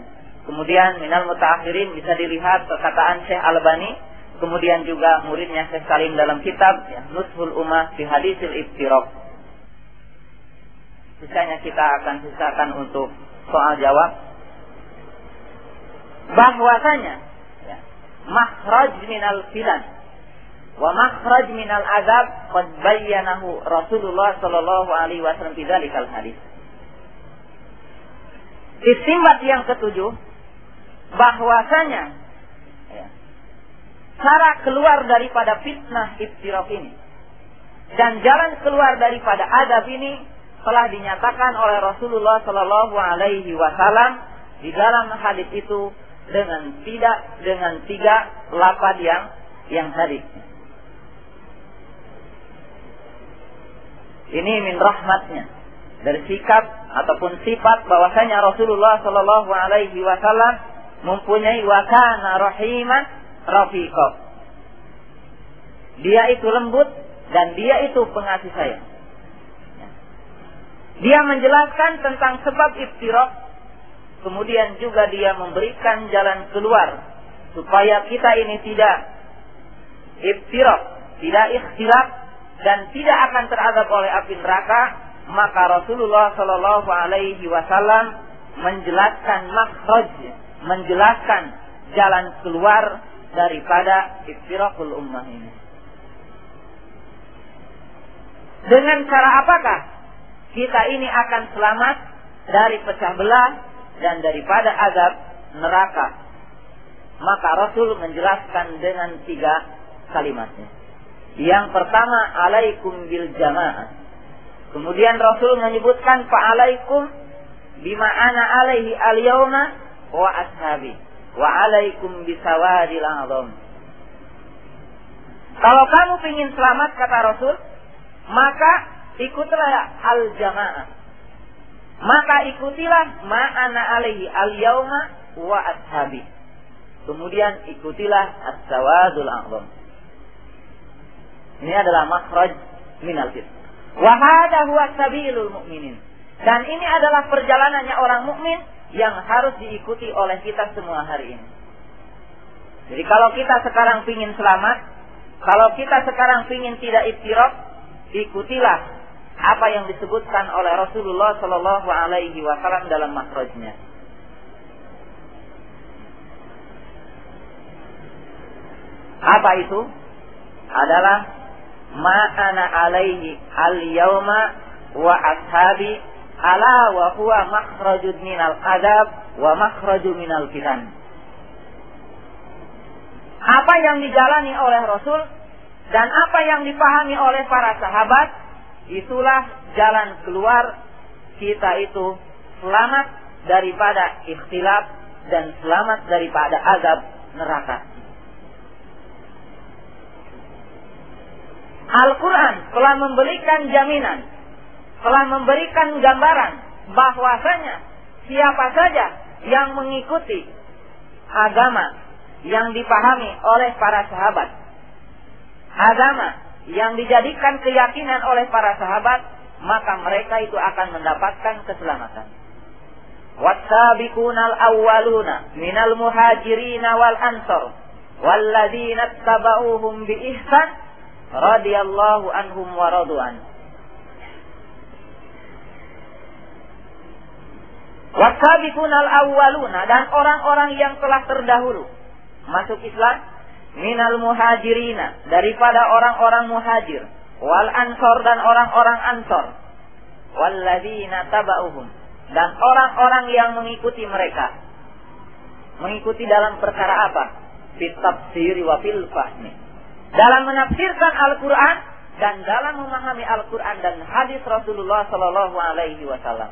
Speaker 1: Kemudian minal mutaakhirin bisa dilihat perkataan Syekh Al-Bani, kemudian juga muridnya Syekh Salim dalam kitab ya, Nushul Ummah fi Hadisil Iftiraq. Sisanya kita akan sisakan untuk soal jawab. Bahwasanya makhraj minal filan wa makhraj minal azab qad bayyanahu Rasulullah sallallahu alaihi wasallam fi dzalikal hadis. Istimbat yang ketujuh bahwasanya ya, cara keluar daripada fitnah iftiraf ini dan jalan keluar daripada adab ini telah dinyatakan oleh Rasulullah Sallallahu Alaihi Wasallam di dalam hadis itu dengan tidak dengan tiga lapad yang yang tadi. Ini min rahmatnya dari sikap ataupun sifat bahwasanya Rasulullah Shallallahu Alaihi Wasallam mempunyai wakana rahiman rafiqo. Dia itu lembut dan dia itu pengasih sayang. Dia menjelaskan tentang sebab iftiraq, kemudian juga dia memberikan jalan keluar supaya kita ini tidak iftiraq, tidak ikhtilaf dan tidak akan teradab oleh api neraka, maka Rasulullah Shallallahu Alaihi Wasallam menjelaskan makhraj, menjelaskan jalan keluar daripada iftirakul ummah ini. Dengan cara apakah kita ini akan selamat dari pecah belah dan daripada azab neraka? Maka Rasul menjelaskan dengan tiga kalimatnya. Yang pertama alaikum bil jamaah. Kemudian Rasul menyebutkan fa'alaikum bima ana alaihi al wa ashabi wa alaikum bisawadil azam. Kalau kamu ingin selamat kata Rasul, maka ikutlah al jamaah. Maka ikutilah ma'ana alaihi al-yauma wa ashabi. Kemudian ikutilah as-sawadul a'zam. Ini adalah makhraj minal fit. Wa hadha huwa sabilul mu'minin. Dan ini adalah perjalanannya orang mukmin yang harus diikuti oleh kita semua hari ini. Jadi kalau kita sekarang ingin selamat, kalau kita sekarang ingin tidak iftiraq, ikutilah apa yang disebutkan oleh Rasulullah Shallallahu Alaihi Wasallam dalam makhrajnya. Apa itu? Adalah ma'ana alaihi al-yawma wa ashabi ala wa huwa makhrajud minal adab wa makhraju minal fitan. Apa yang dijalani oleh Rasul dan apa yang dipahami oleh para sahabat itulah jalan keluar kita itu selamat daripada ikhtilaf dan selamat daripada azab neraka. Al-Quran telah memberikan jaminan, telah memberikan gambaran bahwasanya siapa saja yang mengikuti agama yang dipahami oleh para sahabat, agama yang dijadikan keyakinan oleh para sahabat, maka mereka itu akan mendapatkan keselamatan. Wasabiqunal awwaluna minal muhajirin wal ansar walladzina tabauhum bi ihsan radhiyallahu anhum wa radu'an. Wasabiqunal awwaluna dan orang-orang yang telah terdahulu masuk Islam minal muhajirina daripada orang-orang muhajir. Wal ansor dan orang-orang ansor. Walladzina tabauhum. Dan orang-orang yang mengikuti mereka. Mengikuti dalam perkara apa? Fit tafsir wa fil fahmi. Dalam menafsirkan Al-Quran dan dalam memahami Al-Quran dan hadis Rasulullah Sallallahu Alaihi Wasallam.